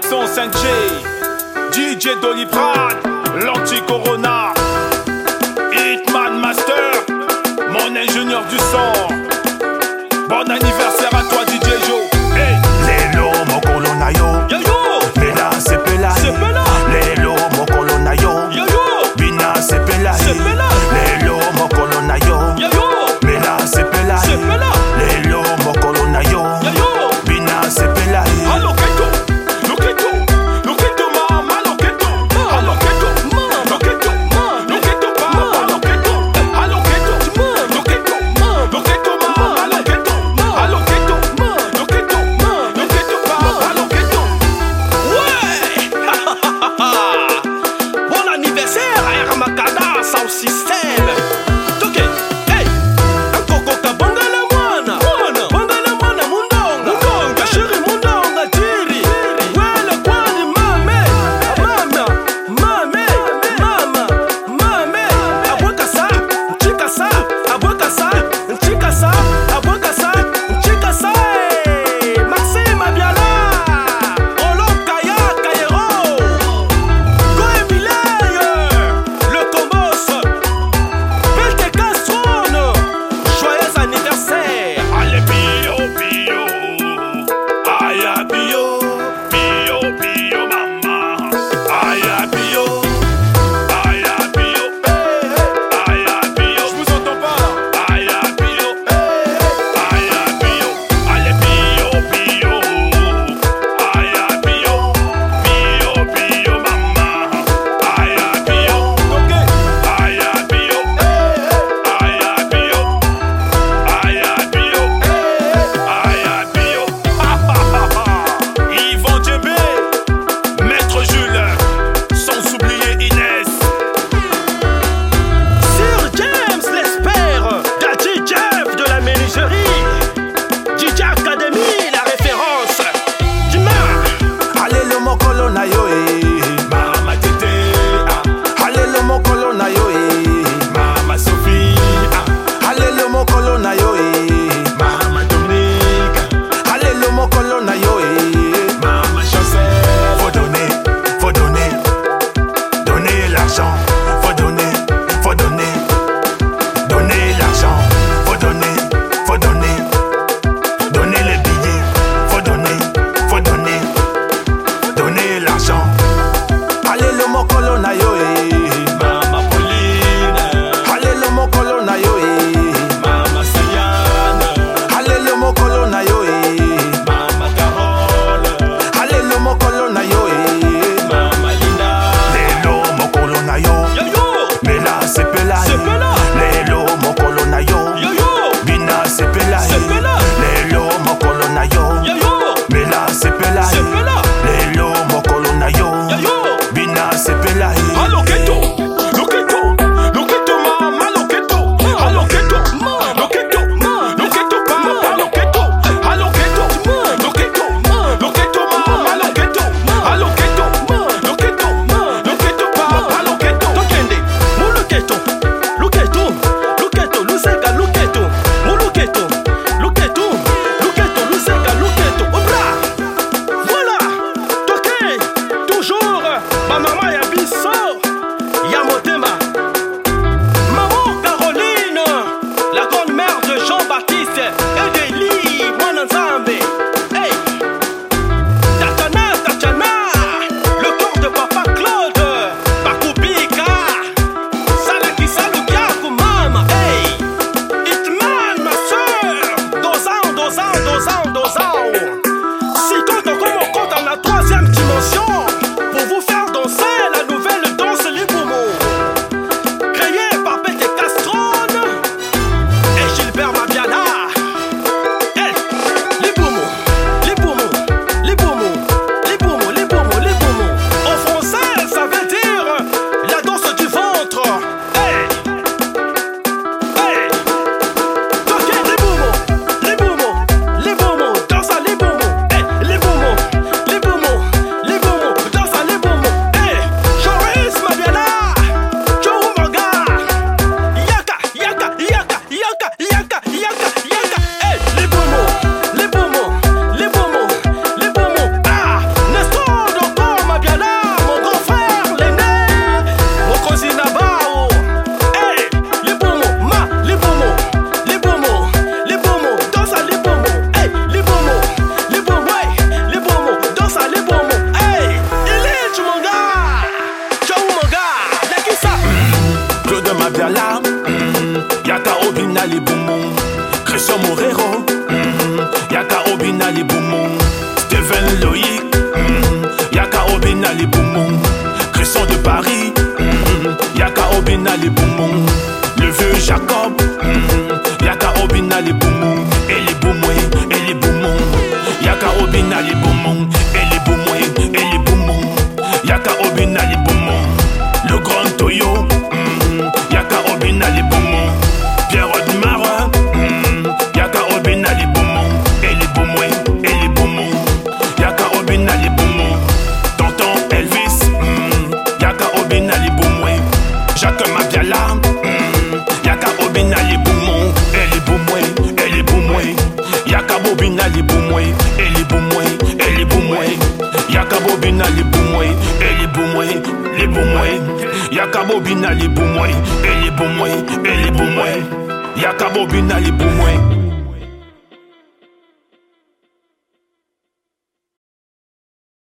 Connexion Saint-J, DJ Doliprane, l'anti-corona, Hitman Master, mon ingénieur du son. Bon anniversaire à toi, DJ Joe. Biala mm, mm-hmm. Yaka Obina Liboumou Christian Morero. Mm, Yaka Obina Steven Loïc. Mm, Yaka Obina Christian de Paris. Mm-hmm. Yaka Obina Liboumou Le vieux Jacob. Mm-hmm. Yaka Obina Liboumou Et Liboumou, et Liboumou Yaka Obina Liboumou Bobina les boumoués. Et les boumoués, les boumoués. Yaka Bobina et les boumoués. Yaka Bobina les boumoués.